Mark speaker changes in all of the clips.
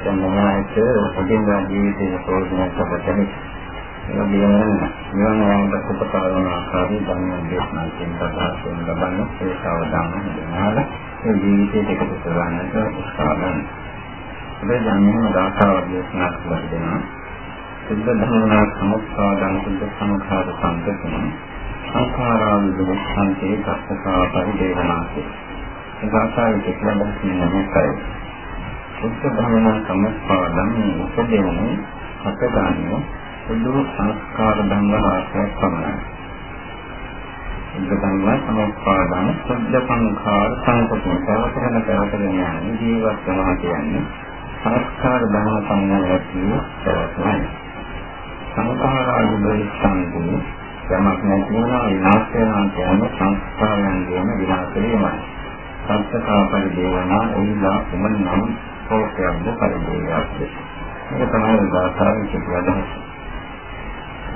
Speaker 1: දැන් මොනවාට ඔදින්දා ජීවිතයේ ප්‍රයෝජනයක් ලබන්නේ ඒ වගේම නිවන යාමට උපකාර වන ආකාරයේ ධර්ම දේශනා කියන කතාවෙන් ලබන ඒ සාවධාන දෙනාල ඒ ජීවිතයට එකතු කරගන්නට උත්සාහ ගන්න. ඒ ධර්මයේ දාසාව දේශනා කරලා දෙනවා. සුද්ධ ධර්මනා සමුත්පාදං සුද්ධ සංඛාර සංකතන සංඛාරා විදුක්ඛන්තේ කස්සසා පරිදේවනාති. ඒ දාසාවේ කියලා දැක්වෙන මේකයි. සුද්ධ ධර්මනා සමුත්පාදං උපදේවනේ හතගානිය සුදු සංස්කාර ධර්ම රාශියක් පමණයි. සුද්ධ ධර්ම සමුත්පාදං සුද්ධ සංඛාර සංකතන සවතරන කරගෙන යන්නේ ජීවත් වෙනවා කියන්නේ සංස්කාර ධර්ම සම්මතයේ ප්‍රවත්නයි. සංඛාරාදී සංකේ යමක් නැතිවෙනවා විනාශ වෙනවා කියන්නේ සංස්කාරයන් කියන විනාශ වීමයි. සංස්කාර පරිදේවනා එයිලා එමනම් කෝපයක්ද පරිදේවයක්. මේක තමයි භාෂාවේ කියන අදහස.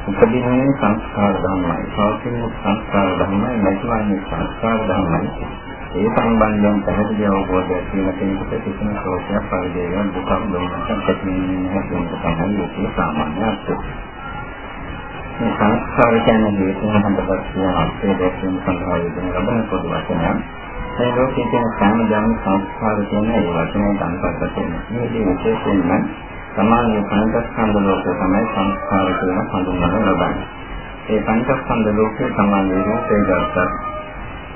Speaker 1: උපදින්නේ සංස්කාර ධර්මයි. පවතින සංස්කාර ධර්මයි නැතිවන්නේ සංස්කාර ධර්මයි. ඒ සම්බන්ධයෙන් පැහැදිලි අවබෝධයක් තියෙන කෙනෙකුට කිසිම ශෝකයක් පරිදේවයක් දුකක් දුන්නක් ඇතිවෙන්නේ නැහැ කියන තමයි ඒකේ සාමාන්‍ය අර්ථය. මේ සංස්කාර කියන්නේ හේතුන් හඳපත් කියන අර්ථය දැක්වීම සඳහා යෙදෙන ලබන පොදු වචනයක්. මේ ලෝකයේ තියෙන සාම ජන සංස්කාර කියන ඒ වචනේ ගන්නපත් වෙනවා. මේ විශේෂයෙන්ම සමානීය පංචස්කන්ධ ලෝකය තමයි සංස්කාර කියලා හඳුන්වන ලබන්නේ. ඒ පංචස්කන්ධ ලෝකයේ සමානීය රූපේ ගත්තත්,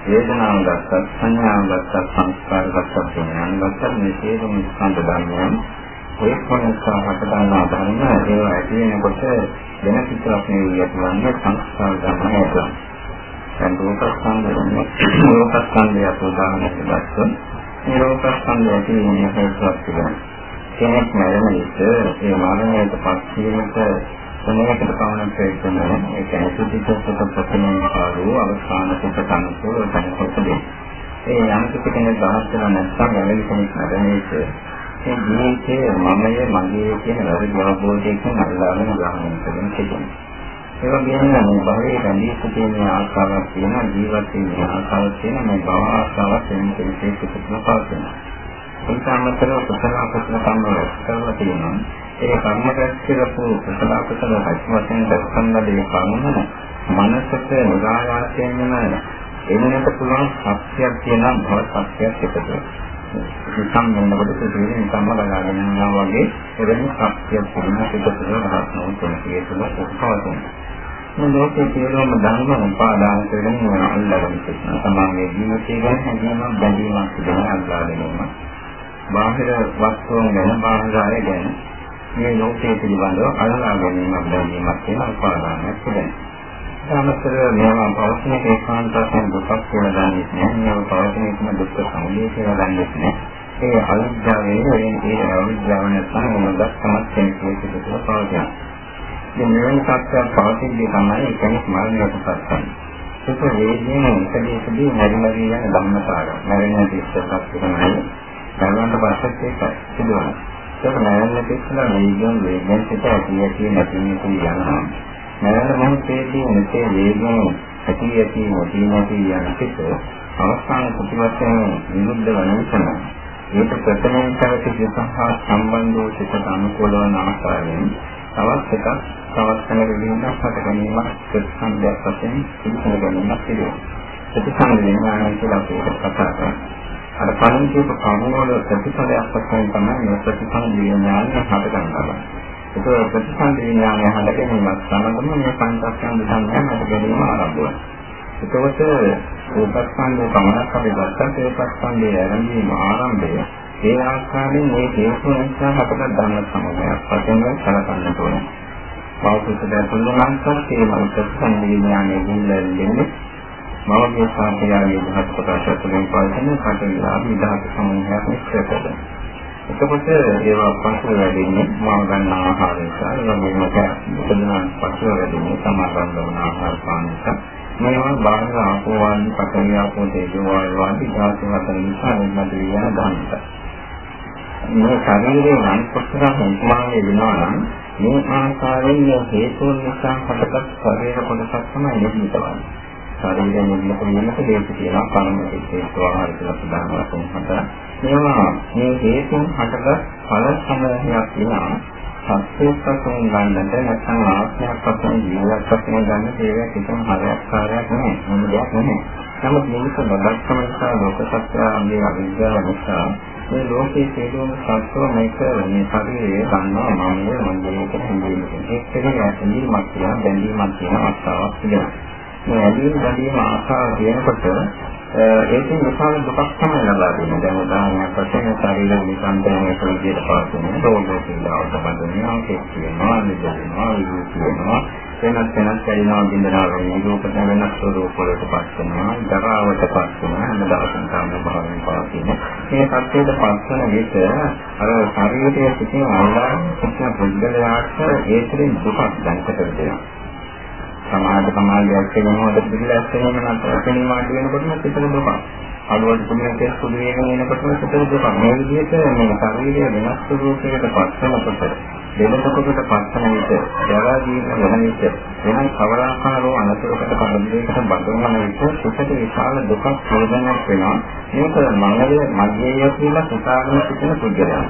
Speaker 1: වේදනාව ගත්තත්, සංඥාව ගත්තත්, සංස්කාර ගත්තත් කියනවා. ගත්තත් මේ සියලුම ස්කන්ධ ධර්මයන් ඔය කොනසා හටගන්නා ධර්ම ඒවා ඇති වෙනකොට වෙන කිසිවක් නෙවෙයි කියන්නේ සංස්කාර ධර්මයක්. දැන් රූපස්කන්ධය රූපස්කන්ධය උදාහරණයක් ගත්තොත් මේ රූපස්කන්ධය කියන්නේ හේතුවක් තිබෙනවා. කෙනෙක් මරණ විට ඒ මරණයට පස්සේකට මොනකට පවන ප්‍රයත්න ඒ කියන්නේ සුද්ධිකසක ප්‍රතිමන කාරෝ අවසාන කොට කනසෝ තනකොටදී ඒ යම් කෙනෙක් දහස් කරන නැත්නම් යලි කෙනෙක් මරණ විට ඒ ජීවිතයේ මමයේ මගේ කියන වැරදි අවබෝධයකින් අල්ලාගෙන ග්‍රහණය කරන කෙනෙක්. ඒ වගේම මේ භවයේ රැඳී සිටින ආකාරයක් තියෙන ජීවත් වෙන ආකාරයක් තියෙන මේ භව ආකාරයක් වෙන කෙනෙක් පිටුපිට පවතිනවා. ඒක අමතරව කුසල අකුසල කර්ම කරලා තියෙනවා. ඒ කර්ම රැස් කරපු කුසල අකුසල වශයෙන් දක්වන දේ කර්මන මනසට නිරායාසයෙන්ම එන්නට පුළුවන් ශක්තියක් තියෙනවා භව ශක්තියක් එකතු. නිකම් වෙනකොට සිදුවෙන නිකම්ම බලාගෙන යනවා වගේ එවැනි ශක්තියක් තියෙන එකතු කරලා රහස් නොවන කෙනෙක් උත්සාහයෙන්. මේ ලෝකයේ සියලුම ධර්ම උපාදාන කරගෙන අල්ලාගෙන සිටින සමාගයේ ජීවිතය ගැන හැඟීමක් බැඳීමක් තිබෙන අල්ලාගෙනම බාහිර වස්තුන් ගැන බාහිර අය ගැන මේ ලෝකයේ පිළිබඳව අල්ලා ගැනීමක් දැනීමක් කියන උපාදානයක් තිබෙනවා. සමස්තර මේවා පවතින ඒකාන්ත වශයෙන් දුක්ඛ කියලා දන්නේ නැහැ. මේවා පවතින එකම දුක්ඛ සමුදය කියලා දන්නේ නැහැ. ඒ අවිද්‍යාවේ වෙන ඒ අවිද්‍යාව නැත්නම් මොනවාද සමස්තයෙන් කියපිටුව පවතින. මේ මෙවැනි සත්‍යයක් පවතින්නේ තමයි කෙනෙක් මරණයට පත් වෙන්නේ. ඒක වේදීන ඉතදීසදී මරි මරි යන ධම්මතාවය. මරණ දිස්සක් තමයි ගන්නට පස්සෙත් ඒක සිදුවනවා. ඒක නැරෙන්න ඉස්සලා වේගයෙන් වේගයෙන් සිට ඇති ඇති නැති නැති යනවා. නැරෙන මොහොතේදී මෙතේ වේගයෙන් ඇති ඇති නැති නැති යන පිට අවස්ථාන ප්‍රතිවර්තන විරුද්ධ වන විටම ඒක ප්‍රථමයෙන් කරති සහ සම්බන්ධ වූ සිතට අනුකූල වන ආකාරයෙන් තවත් එකක් තවත් කෙනෙක් විදිහට හට ගැනීමක් ප්‍රතිසන්දයක් වශයෙන් පිළිසඳ ගැනීමක් සිදුවෙනවා. ප්‍රතිසන්ද වෙනවා කියලා අපි කතා කරනවා. අර කලින් කියපු කර්මවල ප්‍රතිඵලයක් වශයෙන් තමයි මේ ප්‍රතිසං විඥානය හටගන්නවා. ඒක ප්‍රතිසං විඥානය හටගැනීමත් සමගම මේ පංචස්කන්ධ සංඥා හටගැනීම ආරම්භ වෙනවා. එතකොට රූපස්කන්ධය පමණක් අපි ගත්තත් ඒ පස්කන්ධයේ ආරම්භීම ආරම්භය ඒ ආකාරයෙන් මේ හේතු නිසා හටගත් ධර්ම සමූහයක් වශයෙන් සැලකන්න ඕනේ. පෞද්ගලික දැනුම නම් ඒ මනස සංවිඥානයේ දිනලෙන්නේ මවගේ සාපයාගේ දහස් කොටස තුළින් පවතින කටවිලා විදහාක සමූහයක් නිශ්චය කරනවා. එතකොට ඒවා පස්ව වැඩින්නේ මව ගන්න ආහාර නිසා ඒ වගේම උපදින පස්ව වැඩින්නේ සමාබන්ධ වන ආහාර පාන නිසා මේවා බාහිර ආපෝවාන් පතරිය ආපෝ තේජෝ වායු ආදී ධාතු හතර නිසා නිර්මිත වෙන ධාන්ත. මේ ශරීරයේ නම් කොටසක් නිර්මාණය වෙනවා නම් මේ ආකාරයෙන් හේතුන් නිසා හටගත් ශරීර කොටසක් තමයි නිර්මිත වෙන්නේ. ශරීරයෙන් නිදහස් වීමට හේතු කියලා කර්මයේ හේතු ආහාර කියලා ප්‍රධාන වශයෙන් හතර. මේවා මේ හේතුන් හටගත් ඵල සමූහයක් වෙනවා. සත්‍යයක් වශයෙන් ගන්නට නැත්නම් ආත්මයක් වශයෙන් ජීවිතයක් වශයෙන් ගන්න දේවල් කිසිම හරයක් කාර්යයක් නෙමෙයි. මොන දෙයක් නෙමෙයි. නමුත් මේක බදක්කම නිසා ලෝක සත්‍යයේ අවිද්‍යාව නිසා මේ ලෝකයේ සියලුම සත්ව මේක මේ ශරීරයේ ගන්නවා මම මන්දිරයක හඳුන්වන්නේ. ඒක තමයි ඇතිවීමක් කියන බැඳීමක් කියන අවස්ථාවක් තිබෙනවා. මේ ඇලීම බැඳීම ආශාව කියනකොට ඒකෙන් විශාල දුකක් තමයි ලබා දෙන්නේ. දැන් උදාහරණයක් වශයෙන් ශරීර විසන්තනයේ ප්‍රතිවිධ පාසුනේ රෝගෝ පිළිබඳව බඳිනවා, කෙක් කියනවා, නිදෙනවා, විදුනවා, වෙනත් වෙනත් කැඩෙනවා, බින්දනවා වෙන රූපත වෙනස් ස්වරූප වලට පත් වෙනවා, දරාවට පත් වෙනවා, හැම දවසම කාම භාවයෙන් පවතින. මේ සත්‍යයට පත් වෙන විට අර ශරීරයේ සිටින ආලාපන සිටින පුද්ගලයාට ඒතරින් දුකක් දැනකට වෙනවා. සමාජ සමාජයක් වෙනකොට පිළිලැස් වෙනම නම් පෙනීම අඩු වෙනකොටම සිතන දුක. අලුවට කුමියකේ සුදු වේගෙන එනකොටම සිතන දුක. මේ විදිහට මේ ශරීරය වෙනස් ස්වරූපයකට පස්සනකොට දෙලොකකට පස්සන විට ජරා ජීවන වෙන විට වෙන කවරාකාරෝ අනතුරකට කඩන්නේකට බඳවන විට සිතට විශාල දුකක් වේදනාවක් වෙනවා. මේක මංගලයේ මධ්‍යය කියලා සිතාගෙන සිටින පුද්ගලයා.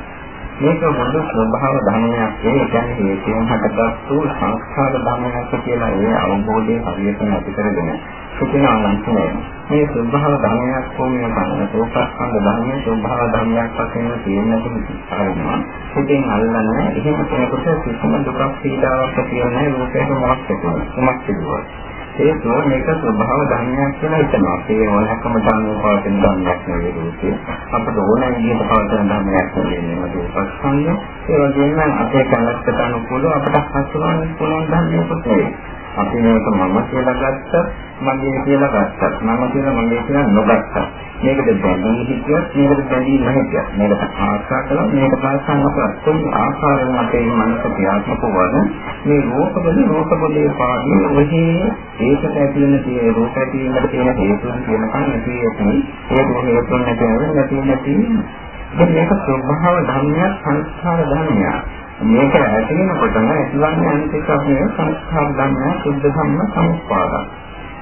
Speaker 1: මේක මොඳ ස්වභාව ධර්මයක් ඒ කියන්නේ හේතුන් හටගත්තු සංස්කාර ධර්මයක් කියලා ඒ අවබෝධය හරියට නැති කරගෙන සිටිනවා නම් තමයි මේ ස්වභාව ධර්මයක් කොහොමද ගන්න සෝපස්කන්ධ ධර්මයේ ස්වභාව ධර්මයක් වශයෙන් තියෙනකම හරිනවා සිටින් අල්ලන්නේ එහෙම කෙනෙකුට කිසිම දුකක් පීඩාවක් ඇති වෙන්නේ රූපයක මොකක්ද මොකක්ද කියනවා ඒකෝ මේක ස්වභාව ධර්මයක් කියලා හිතනවා. ඒ ඕනකම ධර්මයක් පවතින ධර්මයක් නෙවෙයි රූපේ. අපිට ඕන විදිහට පවතින ධර්මයක් නෙවෙයි මේ රූපස්කන්ධය. ඒ වගේම අපේ කලකට අනුකූලව අපට හසුරවන්න පුළුවන් ධර්මයක් නෙවෙයි. අපි මේක මම කියලා ගත්තත් මගේ කියලා ගත්තත් මම කියලා මගේ කියලා නොගත්තත් මේකට බැඳී හිටියොත් මේකට බැඳී නැහිටියත් මේකට ආශා කළා මේක පාසන්න ප්‍රත්‍යයෙන් ආකාරයෙන් අපේ මනස ක්‍රියාත්මක වන මේ රූපවල රූපවලේ පාඩු ඔහි ඒකට ඇතුළේ තියෙන රූප ඇතිවීමට තියෙන හේතුන් කියන කන් නැති ඇති ඒ හේතුන් නැති නැති නැති මේක ස්වභාව ධර්මයක් සංස්කාර ධර්මයක්. මේක ඇති වෙනකොටම ඇතිවන්නේ අනිත් අපේ සංස්කාර ධර්ම සුද්ධ ධම්ම සංස්පාදා.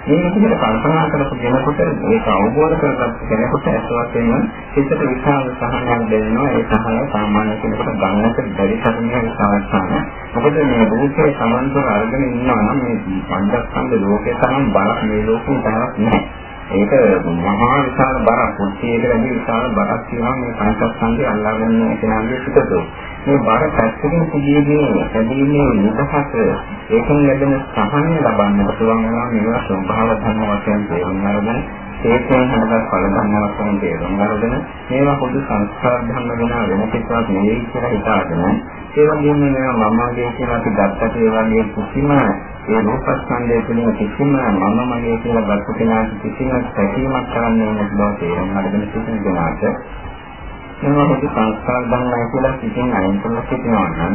Speaker 1: මේ විදිහට කල්පනා කරපු කෙනෙකුට ඒක අවබෝධ කරගත්ත කෙනෙකුට ඇසවතෙන් හිතට විශාල සහනයක් දැනෙනවා. ඒ සහනය සාමාන්‍ය කෙනෙකුට ගන්නට බැරි තරමේ විශාලයි. මොකද මේ රූපේ සමන්තර අරගෙන ඉන්නවා නම් මේ පංචස්කන්ධ ලෝකේ තරම් බලක් මේ ලෝකේ තරක් නැහැ. ඒක මහා විශාල බරක් කුච්චියකදී විශාල බරක් තියෙනවා මේ පංචස්කන්ධය අල්ලාගෙන කෙනාගේ පිටතෝ මේ බර පැත්තකින් සිදුවීමේ ලැබීමේ නිදහස ඒකෙන් ලැබෙන සහනය ලබන්නට පුළුවන් වෙනවා මේවා ස්වභාව ධර්ම වශයෙන් තේරුම් අරගෙන ඒකෙන් හදගත් ඵල ධර්ම වශයෙන් තේරුම් අරගෙන මේවා පොදු සංස්කාර ධර්ම වෙන වෙන කිසිවක් නෙවෙයි කියලා හිතාගෙන ඒ වගේම මේවා මමගේ කියලා අපි ගත්තට ඒ වගේ කිසිම ඒ රූපස්කන්ධය තුළින් කිසිම මම මගේ කියලා ගත කෙනාට කිසිම සැකීමක් කරන්නේ නැති බව තේරුම් අරගෙන සිටින කෙනාට මේවා හොඳ සංස්කාර ධර්මයි කියලා සිටින් අයින් කරලා සිටිනවා නම්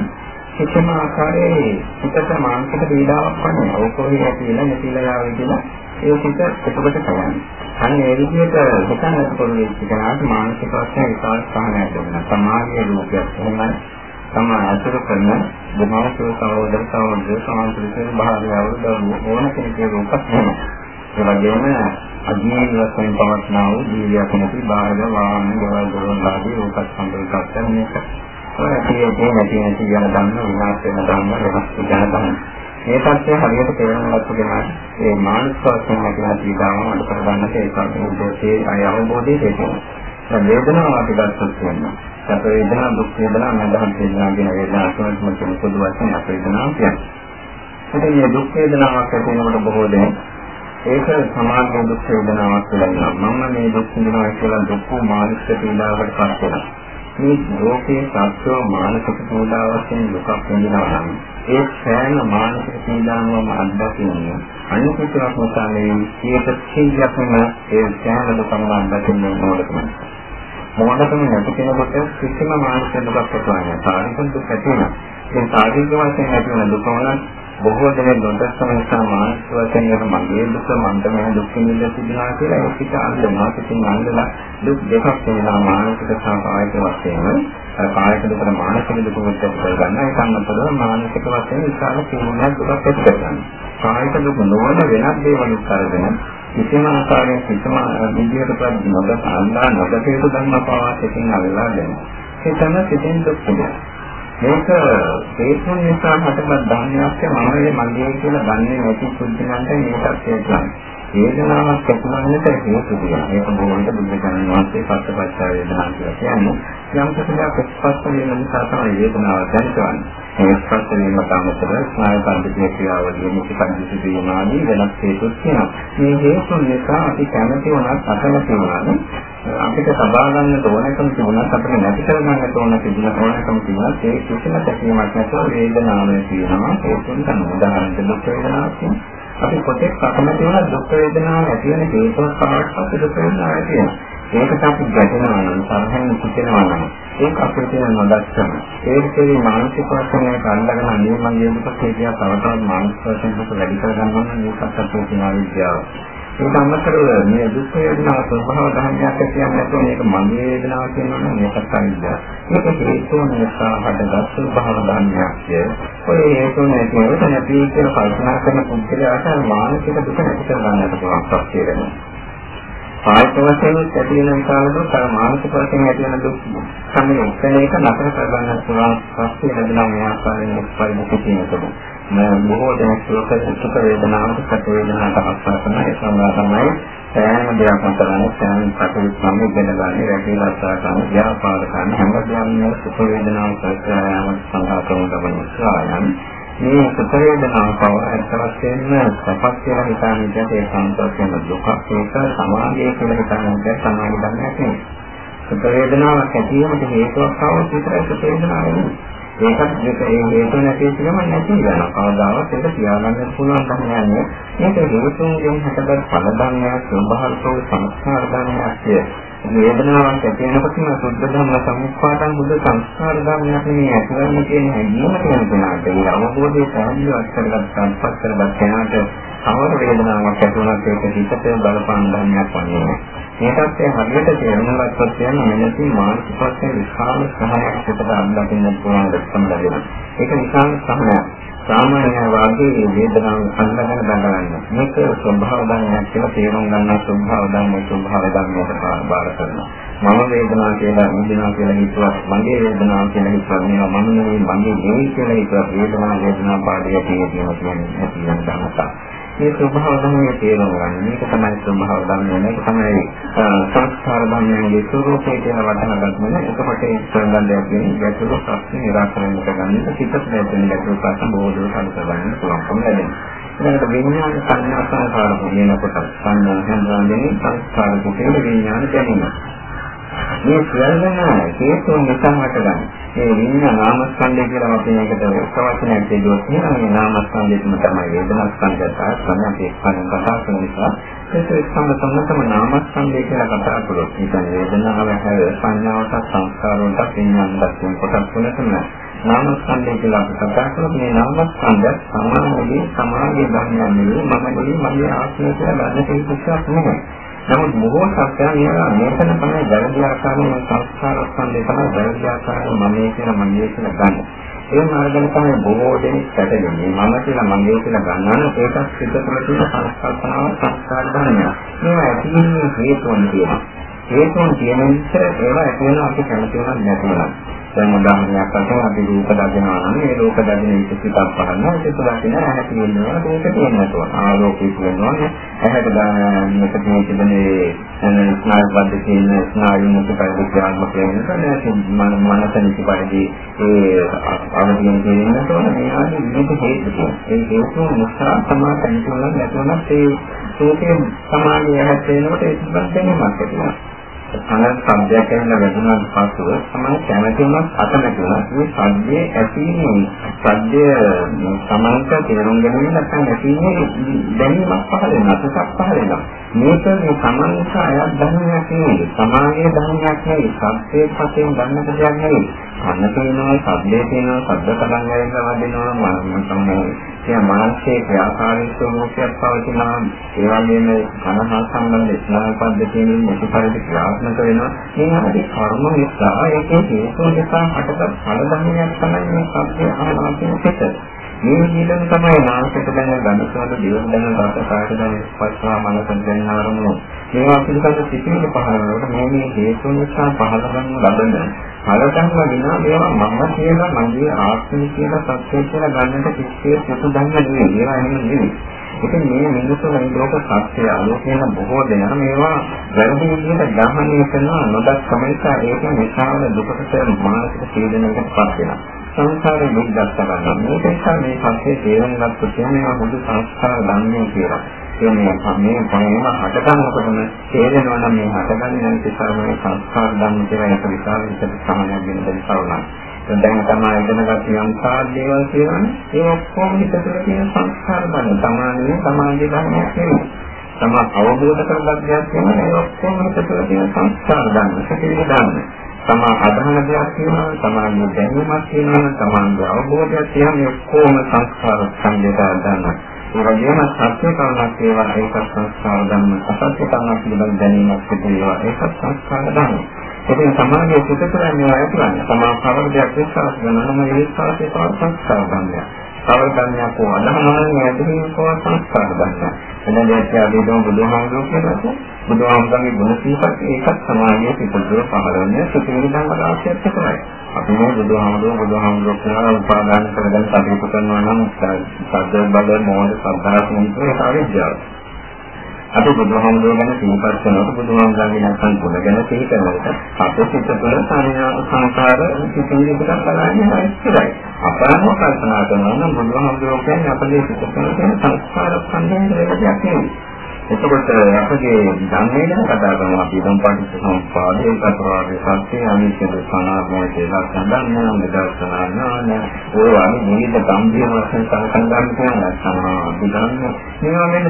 Speaker 1: කිසිම ආකාරයේ හිතට මානසික පීඩාවක් වන්නේ ඕකෝහි ඇතිලා නැතිලා යාවි කියලා ඒ හිත එතකොට කරන්නේ. අන්න ඒ විදිහට හිතන්නත් පුළුවන් වෙච්ච කෙනාට මානසික වශයෙන් විශාල සහනයක් දෙනවා. සමාධිය රූපයක් එහෙමයි තම අසුර කරන දෙමාපිය සහෝදර සහෝදර සමාන්තරික භාර්යාව දරුවෝ ඕන කෙනෙකුගේ රූපක් නෙමෙයි. ඒ වගේම අධ්‍යයන වශයෙන් පවත්නා වූ ජීවියක් නැති බාහිර වාහන ගෙවල් දොරවල් ආදී රූප සම්පූර්ණ කරන මේක. ඔය තියෙන්නේ නැති නැති යන ධර්ම විනාශ වෙන ධර්ම වෙනස් වෙන ධර්ම. මේ පැත්තේ හරියට තේරුම් ගන්න කෙනා ඒ මානසික වශයෙන් නැතිලා තීදාම අඩ කර ගන්නට ඒක උදේසේ අය අවබෝධය දෙනවා. වේදනාව අපි ගත්තොත් කියනවා. සැප වේදනා, දුක් වේදනා, මඳහන් වේදනා කියන වේදනා තුනම කියන පොදු වශයෙන් අපේ වේදනාව කියන්නේ. ඉතින් මේ දුක් වේදනාවක් ඇති වෙනකොට බොහෝ දෙනෙක් ඒක සමාජ දුක් වේදනාවක් කියලා කියනවා. මම මේ දුක් විඳිනවා කියලා දුක් මානසික පීඩාවකට පත් වෙනවා. මේ ලෝකයේ සත්‍ය මානසික පීඩාවකින් දුකක් විඳිනවා නම් ඒ සෑම මානසික පීඩාවම අත්දකින්නේ අනිත්‍යයක් නිසා නෙවෙයි 100%ක්ම ඒ සෑම දුකම අත්දකින්න ඕනකම. මොනකටම නැති කෙනෙකුට කිසිම මානසික දුකක් ඇතිවන්නේ නැහැ. සාධික දුක් ඇති වෙනවා. ඒ සාධික වශයෙන් ඇති වෙන දුක වල බොහෝ දෙනෙක් නොදස්සම නිසා මානසික වශයෙන් යන මගේ දුක මන්ට මේ දුක් නිද සිදුනා කියලා ඒක පිට අල්ලනවා. ඉතින් අල්ලලා දුක් දෙකක් වෙනවා මානසික සහ කායික වශයෙන්. අර කායික දුකට මානසික දුක මුත්තේ කරගන්න ඒක අන්නතරව මානසික වශයෙන් විශාල කේමයක් දුකක් ඇති කරගන්න. කායික දුක නොවන වෙනත් දේවල් කරගෙන කිසිම ආකාරයක කිසිම විදියකට නොද අල්ලා නොදකේට ධර්ම පවාසයෙන් අල්ලා දෙන. ඒ තමයි සිතින් දුක් මේක හේතුන් නිසා හටගත් ධර්මයක් මමයේ මගේ කියලා දන්නේ නැති සුද්ධිනන්ට මේකත් හේතුවක්. වේදනාවක් ඇතිවන්නට හේතු දෙනවා. ඒක බොහොමද බුද්ධ ඥාන වාස්තේ පස්සපච්චා වේදනා කියලා කියන්නේ. යම් කිසියක් ස්පර්ශ වෙන නිසා තමයි වේදනාව දැනෙන්නේ. මේ ස්පර්ශ වීම තමයි ස්නායු පද්ධතිය ක්‍රියාවලිය මුඛපද්ධති වීමාදී වෙනස් හේතුත් තියෙනවා. මේ හේතුන් නිසා අපි කැමති වුණත් අකමැති වුණත් අපිට සබා ගන්න ඕනකම තිබුණත් අපිට නැති කර ගන්න ඕන තිබුණ ඕනකම තිබුණත් ඒ කිසිම තැකීමක් නැතුව වේදනාව තියෙනවා. හේතුන් තමයි උදාහරණයක් දුක් වේදනාවක් තියෙනවා. අපි කොටෙක් අකමැති වුණා දුක් වේදනාව ඇති වෙන හේතුවක් පාඩපත් දුක් වේදනාව ඇති වෙනවා. ඒකට අපි ගැටෙනවා නම් සරහෙන් සිටිනවා නම් ඒක අපිට තියෙන නොදක්කම. ඒකේ මානසික වශයෙන් අල්ලගෙන අනේ මගේ දුක කියලා තව තවත් මානසික වශයෙන් දුක වැඩි කර ගන්නවා නම් ඒකත් අපේ තියෙන විද්‍යාව. ඒක අමතරව මේ දුක් වේදනා ස්වභාව ධර්මයක් කියන්නේ නැතුව මේක මගේ වේදනාව කියනවා නම් මේකත් අනිද්දා. මේක හේතුන් නිසා හටගත් ස්වභාව ධර්මයක්. ඔය හේතුන් නැතිව නැති කියන කල්පනා කරන පුද්ගලයාට මානසික දුක නැති කර ගන්නට පුළුවන් ප්‍රත්‍ය වෙනවා. කායික වශයෙන් ඇති වෙන විකාරවල තර මානසික වශයෙන් ඇති වෙන දුක් සම්මේ එක්කෙන එක නතර කර ගන්න පුළුවන් ප්‍රත්‍ය ලැබෙනවා මේ ආකාරයෙන් පරිමුඛ තියෙනකොට. බොහෝ දෙනෙක් සුඛ සුඛ වේදනාවට සැප වේදනාවට අවස්ථා කරන ඒ සම්මා තමයි සෑම දෙයක් අතරනේ සෑම කටයුතු සම ඉගෙන ගන්න රැකී රක්ෂා කරන ව්‍යාපාර කරන හැම දෙයක්ම සුඛ වේදනාව සත්‍යයම සඳහා කරන ගමන සායන් මේ සුඛ වේදනාව පව ඇත්ත වශයෙන්ම සපක් කියලා හිතන්නේ ඒ සංතෝෂයෙන් දුක ඒක සමාධිය කියලා හිතන්නේ සමාධි ධර්මයක් නෙවෙයි සුඛ වේදනාවක් ඇති වීමට හේතුවක් කවුරුත් විතරයි සුඛ වේදනාව නෙවෙයි ඒකත් ඒක ඒ හේතු නැති එකම නැති වෙනවා. කවදාවත් ඒක තියාගන්න පුළුවන් ධර්මයක් නෙවෙයි. මේක හේතුන්ගෙන් හටගත් ඵල ධර්මයක්, ස්වභාවිකව සංස්කාර ධර්මයක් කිය. වේදනාවක් ඇති වෙනකොටම සුද්ධ ධර්ම සම්පාදන් බුද්ධ සංස්කාර ධර්මයක් නෙමෙයි ඇතිවන්නේ කියන හැඟීම තියෙන කෙනාට ඒ අවබෝධය පැහැදිලිව අත්කරගත් සංපත් කරගත් කෙනාට සමහර වේදනාවක් ඇති වුණත් ඒක හිතට බලපාන ධර්මයක් වන්නේ මේකත් හරියට තේරුම් ගත්තොත් කියන්නේ මෙලෙසින් මානසික වශයෙන් විශාල සහනයක් පිටට අත්දකින්න පුළුවන් දෙයක් ලැබෙනවා. ඒක විශාල සහනයක්. සාමාන්‍ය වාගේ වේදනාව අල්ලගෙන දඟලන්න. මේක ස්වභාව ධර්මයක් කියලා තේරුම් ගන්න ස්වභාව ධර්මයේ ස්වභාව ධර්මයට බාර කරනවා. මම වේදනාව කියලා විඳිනවා කියලා හිතුවත් මගේ වේදනාව කියලා හිතුවත් මේවා මම නෙවෙයි මගේ නෙවෙයි කියලා හිතුවත් වේදනාව වේදනාව පාඩිය තියෙනවා කියන්නේ ඇති වෙන ධර්මතාව. මේ ස්වභාව ධර්මයේ තේරුම් ගන්න. මේක තමයි ස්වභාව ධර්මය. මේක තමයි සංස්කාර ධර්මයේ ස්වરૂපය කියන වචන ගන්න. එතකොට ඒ සංගන්ධයක් කියන්නේ ගැටලු ප්‍රශ්න නිරාකරණය කරගන්න. සිතට දැනෙන ගැටලු ප්‍රශ්න බොහෝ දුරට හඳුනගන්න පුළුවන්කම ලැබෙනවා. ඊළඟට විඥාන සංඥා සංස්කාර කියනකොට සංඥා සංඥානේ සංස්කාර කුටේ විඥාන දැනෙනවා. මේ සියල්ලම හේතුන් නිසා හටගන්නේ. මේ විඤ්ඤාණ නාමස්කන්ධය කියලා අපි මේකට වචනයක් දෙදුවොත් කියනවා. මේ නාමස්කන්ධයම තමයි වේදනා ස්කන්ධයට සංඥාගේ ස්කන්ධ කතා කරන නිසා ඒක ස්කන්ධ සම්මතම නාමස්කන්ධය කියලා කතා කළොත් ඉතින් වේදනාව හැර සංඥාවට සංස්කාරවලට විඤ්ඤාණ දක්වන කොටස් තුනකම නාමස්කන්ධය කියලා අපි කතා කරලා මේ නාමස්කන්ධය සමානදී සමාගයේ ධර්මයන් නෙවෙයි මම නෙවෙයි මගේ ආත්මය කියලා ගන්න තේරුම් ගන්න නමුත් බොහෝ සත්‍යයන් කියනවා මේකන තමයි වැරදි ආකාරයෙන් සංස්කාර ස්කන්ධය තමයි වැරදි ආකාරයෙන් මම කියලා මගේ කියලා ගන්න. ඒ මාර්ගයෙන් තමයි බොහෝ දෙනෙක් පැටලෙන්නේ. මම කියලා මගේ කියලා ගන්නවා ඒකත් සිද්ධ තුළ තියෙන සංස්කල්පනාව සංස්කාර ධර්මයක්. මේවා ඇතිවෙන්නේ හේතුන් තියෙනවා. හේතුන් තියෙන නිසා ඒවා ඇති වෙනවා අපි කැමති වෙනත් නැති වෙනවා. දැන් උදාහරණයක් වශයෙන් අපි රූප දකිනවා නම් මේ රූප දකින විට සිතක් පහළනවා. සිත දකින ඇහැ තියෙනවා රූප තියෙනවා ආලෝකය තියෙනවා ඇහැට මේක මේ තිබෙනේ ස්නායු බද්ධ තියෙන ස්නායු මුඛ පරිද්‍යාත්මක වෙනවා මනස නිසි පරිදි ඒ අවධියෙන් තියෙනවා මේ ආදී විවිධ හේතු තියෙනවා. ඒ හේතු නිසා සමාන කෙනෙකුට නැතුණත් ඒ රූපේ සමානය හැදෙනකොට ඒ සම්බන්ධ වෙනවක් ඇති වෙනවා. අනත් සබ්දයක් ඇහෙන වැදුනත් පස්සෙ තමයි කැමැති වුණත් අකමැති වුණත් මේ සබ්දයේ ඇතිවීම සබ්දය සමානක තේරුම් ගැනීම නැත්නම් ඇතිවීම දැනීමක් පහළ වෙනවා සසක් පහළ වෙනවා. මේක මේ සමානක අයත් ධර්මයක් නෙවෙයි. සමානීය ධර්මයක් නෙවෙයි. සබ්දයේ පස්යෙන් ගන්නට දෙයක් නෙවෙයි. අන්න තේනවා සබ්දයේ තේනවා සබ්ද තරංග වලින් වදිනවා මම තමයි. කියන මානසික ක්‍රියාකාරී ස්වභාවයක් පවතිනවා. ඒ වගේම කනහා සම්බන්ධ ස්නායු පද්ධතියෙන් මුතු පරිදි ක්‍රියාත්මක වෙනවා. මේ ආදී කර්ම නිසා ඒකේ හේතු නිසා හටගත් ඵල ධර්මයක් තමයි මේ සත්‍ය ආනාපාන පිට මේ විදිහටම තමයි නාමයට දැන ගන්නසවල දේව දැන රස කාට දැන ස්පර්ශා මනස දැන ආරමුණු. මේවා පිළිබඳ සිතිවිලි පහළ වෙනකොට මේ මේ හේතු නිසා පහළ වන ලබන හලකම් විනා මේවා මම කියලා මගේ ආත්මය කියලා සත්‍ය කියලා ගන්නට කිසිේ සුසු දන්න නෙවෙයි. ඒවා එහෙම නෙවෙයි. ඉතින් මේ මිනිස්සු මේ ලෝක සත්‍ය ආලෝකයෙන් බොහෝ දෙනා මේවා වැරදි විදිහට ග්‍රහණය කරනවා නොදක්කම නිසා ඒක නිසාවල දුකට මානසික පීඩනයකට පත් වෙනවා. සංසාරේ දුක් දැක්ක ගන්නවා. මේක නිසා මේ සත්‍ය තේරුම් ගන්නකොට කියන්නේ හොඳ සංස්කාර ධර්මයේ කියලා. ඒ මේ මේ පණේම හට ගන්නකොටම තේරෙනවා නම් මේ හටගන්නේ නිසා මේ සංස්කාර ධර්ම කියලා එක විශාල විදිහට සමානයක් වෙන දෙයක් වුණා. දැන් තමයි ඉගෙනගත් යම් සාධ දේවල් කියනවනේ ඒ ඔක්කොම හිත තුළ තියෙන සංස්කාර බල සමානයේ සමාජයේ ධර්මයක් නෙවෙයි. තම අවබෝධ කරගත් දෙයක් වෙනවා ඒ ඔක්කොම හිත තුළ තියෙන සංස්කාර ධර්ම සිතිවිලි ධර්ම. තම අදහන දෙයක් තියෙනවා තමාගේ දැනීමක් තියෙනවා තමාගේ අවබෝධයක් තියෙනවා මේ ඔක්කොම සංස්කාර සංජේත ධර්ම. ඒ වගේම සත්‍ය කරුණක් ඒවා ඒක සංස්කාර ධර්ම අසත්‍ය කරුණක් පිළිබඳ දැනීමක් තිබේවා ඒක සංස්කාර ධර්ම. ඉතින් සමාජයේ සිට කරන්නේ අය කරන්නේ. සමාජ කවරදයක් විශ්වාස කරනවා නම් ඒ විශ්වාසයේ තවත් සංස්කාර ගන්නවා. කවර ගන්නයක් හෝ අදහනවනේ ඇදහිීම කෝ සංස්කාර ගන්නවා. එන දෙයක් ආදීනෝ බුදුහාමුදුරුවෝ කියනවා. බුදුහාමුදුරන්ගේ ගුණ සීපත් ඒකත් සමාජයේ පිටුදුර පහළන්නේ සුතිවිලි ධර්ම රාශියක් තමයි. අපි මේ බුදුහාමුදුරුවෝ බුදුහාමුදුරුවෝ කියලා උපාදාන කරගෙන කටයුතු කරනවා නම් සද්ද බල මොහොත සද්ධාස් නෙමෙයි ඒක අවිද්‍යාව. අපි බුදුහාමුදුරුවෝ ගැන සිහිපත් කරනකොට බුදුහාමුදුරන්ගේ නැත්නම් ගුණ ගැන සිහි කරනකොට අපේ සිත තුළ සංකාර සිතිවිලි ටිකක් බලන්නේ ඉස්සරයි. අපරම කල්පනා කරනවා නම් බුදුහාමුදුරුවෝ කියන්නේ අපේ සිත තුළ තියෙන සංස්කාර සංකේත දෙයක් නෙවෙයි. එතකොට අපගේ ධර්මයේ ගැන කතා කරනවා. අපි නම් පටිච්චසමුප්පාදේ චතුරාර්ය සත්‍ය අනිත්‍ය සනාත්මය කියලා සම්බන්ධන නිදර්ශනා ඥාන ඒ වගේ නිවිද ගම්භීර වශයෙන් සංකල්පන කියන නැත්නම් අපි ගන්න මේවා ගැන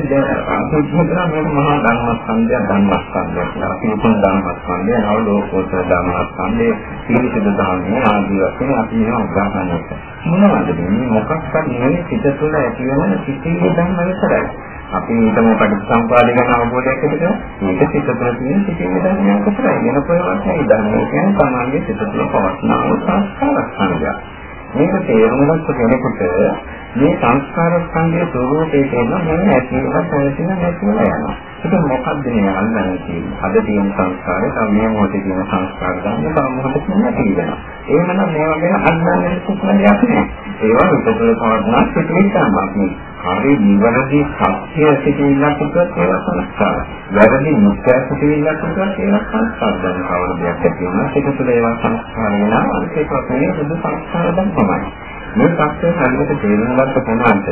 Speaker 1: අපි හිතනවා මේක මහා ධර්මස්කන්ධය ධර්මස්කන්ධය කියලා. අපි හිතන ධර්මස්කන්ධය නව ලෝකෝත්තර ධර්මස්කන්ධය පිළිසිදු ධර්මයේ ආදී වශයෙන් අපි මේවා උදාහරණයක් මොනවද මේ මොකක්ද මේ සිත තුළ ඇති වෙන සිතිවිලි ධර්ම විතරයි. අපි හිතමු පටිච්චසමුපාද ගැන අවබෝධයක් ඇතිද මේක සිත තුළ තියෙන සිතිවිලි ධර්මයක් විතරයි වෙන කොහෙවත් නැහැ ධර්මය කියන්නේ තමන්ගේ සිත තුළ පවස්නා වූ සංස්කාර ස්කන්ධය මේක තේරුම් ගන්න කෙනෙකුට මේ සංස්කාර ස්කන්ධයේ ස්වરૂපේ කියන මොන ඇතිවෙනවද නැතිවෙනවද නැතිවෙලා යනවා. ඒක මොකක්ද මේ අල්ලන්නේ කියන්නේ? අද තියෙන සංස්කාරය තව මේ මොහොතේ තියෙන සංස්කාර ගන්න තව මොහොතකින් නැති වෙනවා. එහෙමනම් මේවා ගැන අල්ලන්නේ කිසිම දෙයක් නෑ. ඒවා විතර පවර්ණා පිටින් තමයි. හරි නිවැරදි සත්‍ය සිටින්නක් උදත් ඒවා සංස්කාර. වැරදි මුත්‍ය සිටින්නක් උදත් ඒවා සංස්කාර. දැන් කවර දෙයක් ඇති වෙනවා ඒක තුළ ඒවා සංස්කාර වෙනවා. අනිත් එක මේ බුදු සංස්කාර දැන් තමයි. මේ සත්‍ය හරියට තේරුම් ගන්න කොහොමද?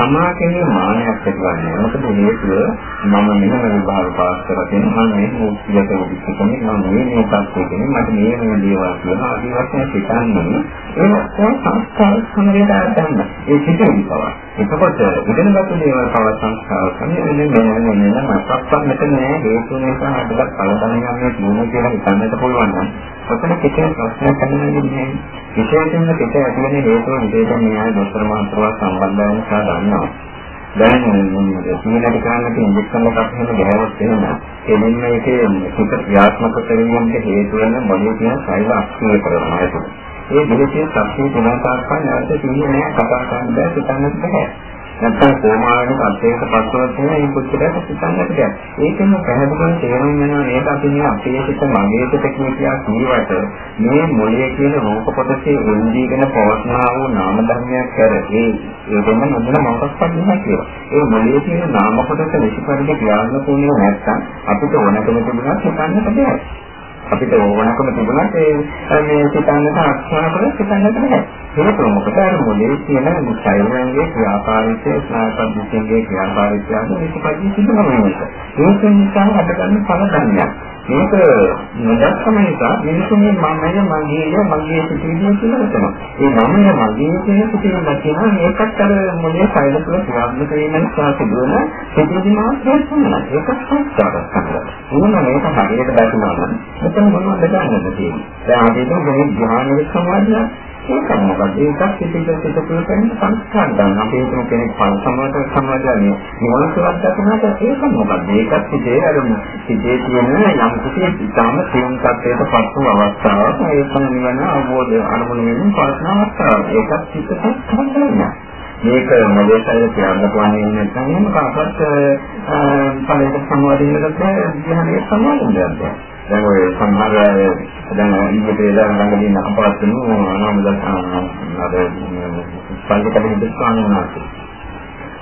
Speaker 1: සමාකේ මානයක් ඇතිවන්නේ. මොකද හේතුව මම මෙහෙම විභාග පාස් කරලා තියෙනවා. මම මේ මුක්තියට උදිස්සකනේ මම මේ මේ තත්ත්වයෙන් මට මේ මේ දේවල් කියන ආදී වශයෙන් හිතන්නේ ඒ ඔක්කොම සංස්කාර සමරේදා ගන්න. ඒ සිටින් බව. එතකොට ඉගෙනගත්තු දේවල් තව සංස්කාර සමරේ මේ මේ මේ මතක්වත් මෙතන නෑ හේතු නිසා අපිට කලබලයක් යන්නේ තියෙන කියලා හිතන්නත් පුළුවන් නම් ඔතන කිසිම ප්‍රශ්නයක් නැහැ. විශේෂයෙන්ම පිට ඇති වෙන හේතුව විදේශ න්‍යාය දොස්තර මහත්මයා සම්බන්ධ වෙන නිසා දන්නවා. දැන් මේ සීලට කරන්න තියෙන ඉන්ජෙක්ෂන් එකක් එහෙම ගහුවොත් එහෙම එදින් මේකේ සුත ක්‍රියාත්මක කිරීමට හේතු වෙන මොළයේ තියෙන සෛල අක්ෂය කරනවා ඒක. ඒ දෙකේ සත්‍ය තුනක් ගන්න නැවත තියෙන්නේ නැහැ කතා කරන්න බෑ හිතන්නත් බෑ. නැත්නම් කොමාරණ අධ්‍යයක පස්සවත් වෙන මේ පුච්චලට සිතන්නට බැහැ. ඒකෙන් පැහැදිලිව තේරුම් වෙනවා මේක අපි මේ අපේ සිත මගේ සිත කියලා කියවට මේ මොළයේ කියන රූප කොටසේ එන්දීගෙන පවස්නා වූ නාම ධර්මයක් කර ඒ ඒ දෙන්න මොන මොකක්වත් නැහැ කියලා. ඒ මොළයේ තියෙන නාම කොටස විශේෂ ක්‍රියාත්මක වුණේ නැත්නම් අපිට ඕනකම තිබුණා හිතන්නට බැහැ. අපිට ඕනකම තිබුණත් ඒ මේ සිතන්නට අක්ෂර කර සිතන්නට බෑ. ඒක මොකද අර මොලේ තියෙන ශරීරයේ ක්‍රියාකාරීත්වය ස්නායුපද්ධතියේ ක්‍රියාකාරීත්වය අනුව මේක පරිදි සිදු වෙනවා. ඒක නිසා හටගන්න පළ ධර්මයක්. මේක නොදක්කම නිසා මිනිසුන්ගේ මමය මගේය මගේ සිටිවිදිය කියලා හිතනවා. ඒ මමය මගේ කියන සිටිවිදිය කියනවා මේකත් අර මොලේ ශරීර තුළ ක්‍රියාත්මක වෙන නිසා සිදුවන සිටිවිදි මාත්‍රයක් තමයි. ඒක සංස්කාරයක් තමයි. ඕන මේක හරියට දැක්කම මෙතන මොනවද ගන්නද තියෙන්නේ? දැන් අපි හිතමු මේ ධ්‍යාන සමාධිය ඒක මොකද? ඒකත් පිටිපස්ස පිටුපිට කරන සංස්කාර ගන්න අපේ හිතමු කෙනෙක් පන් සමාද සමාදන්නේ නිවන සුවත් දක්නට ඒක මොකද? ඒකත් පිටේ අර පිටේ තියෙන යම් කිසි ඉතාම සියුම් තත්ත්වයකට පත් වූ අවස්ථාවක්. ඒක නිවන අවබෝධ අනුමුණ වෙන පස්න අවස්ථාවක්. ඒකත් පිටපස්ස කරනවා මේක මොලේ ශරීර කියන්න පුළුවන් නැත්නම් එහෙම කාටවත් ඵලයක සම්වදින්නකට ධ්‍යානයේ සම්බන්ධයක් දැන් ඔය සමහර දැන් ඊට වේලා ළඟදී අපවත් වෙනු අනාම දස්සන අර පල්ලිකඩේ දෙස්වාමීන් වහන්සේ